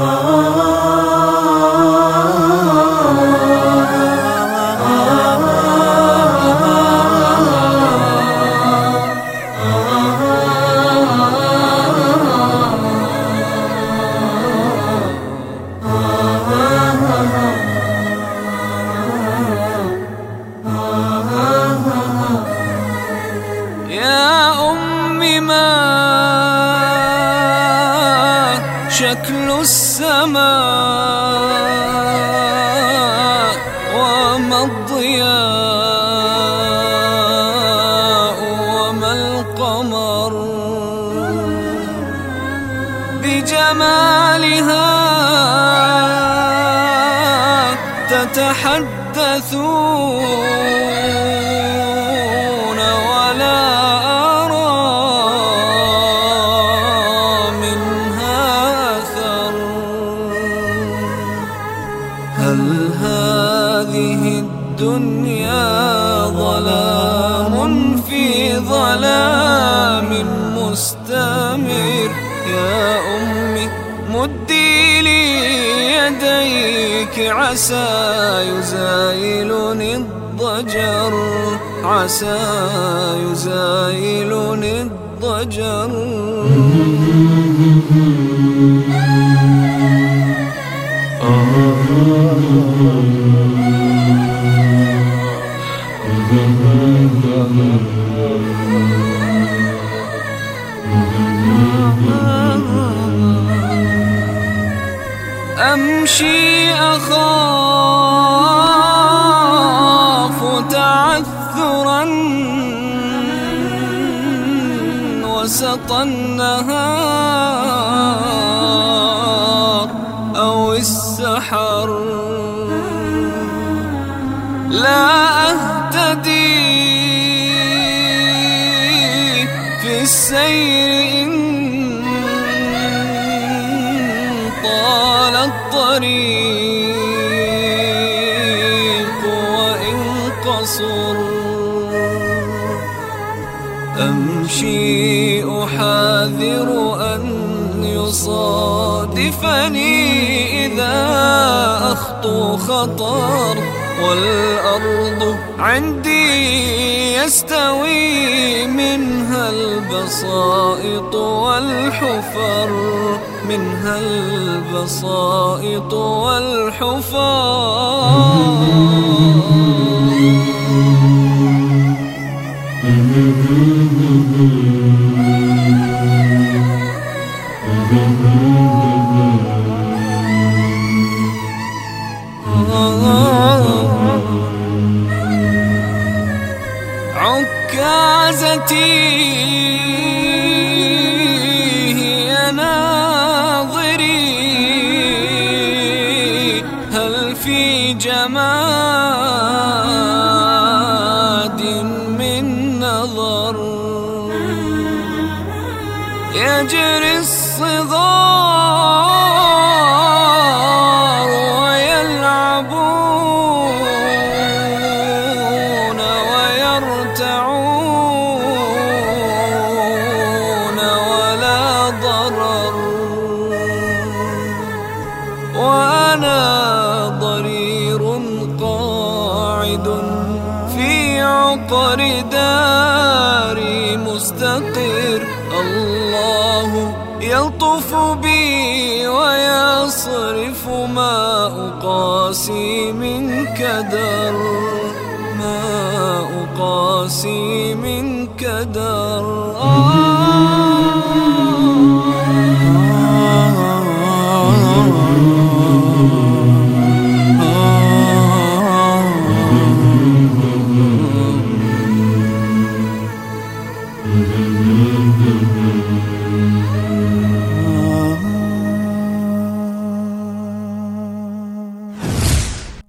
Oh. شكل السماء وما الضياء وما القمر بجمالها تتحدثون. هل هذه الدنيا ظلام في ظلام مستمر؟ يا أمي مدي لي يديك عسى يزايلني الضجر عسى يزايلني الضجر. أمشي أخاف تعثرا وسط النهار أو السحر. لا أهتدي في السير إن طال الطريق وإن قصر. أمشي أحاذر أن يصادفني إذا أخطو خطر. والأرض عندي يستوي منها البسائط والحفر منها البسائط والحفر. عكازتي هي ناظري هل في جماد من نظر؟ يجري الصغار وأنا ضرير قاعد في عقر داري مستقر. الله يلطف بي ويصرف ما أقاسي من كدر ما أقاسي من كدر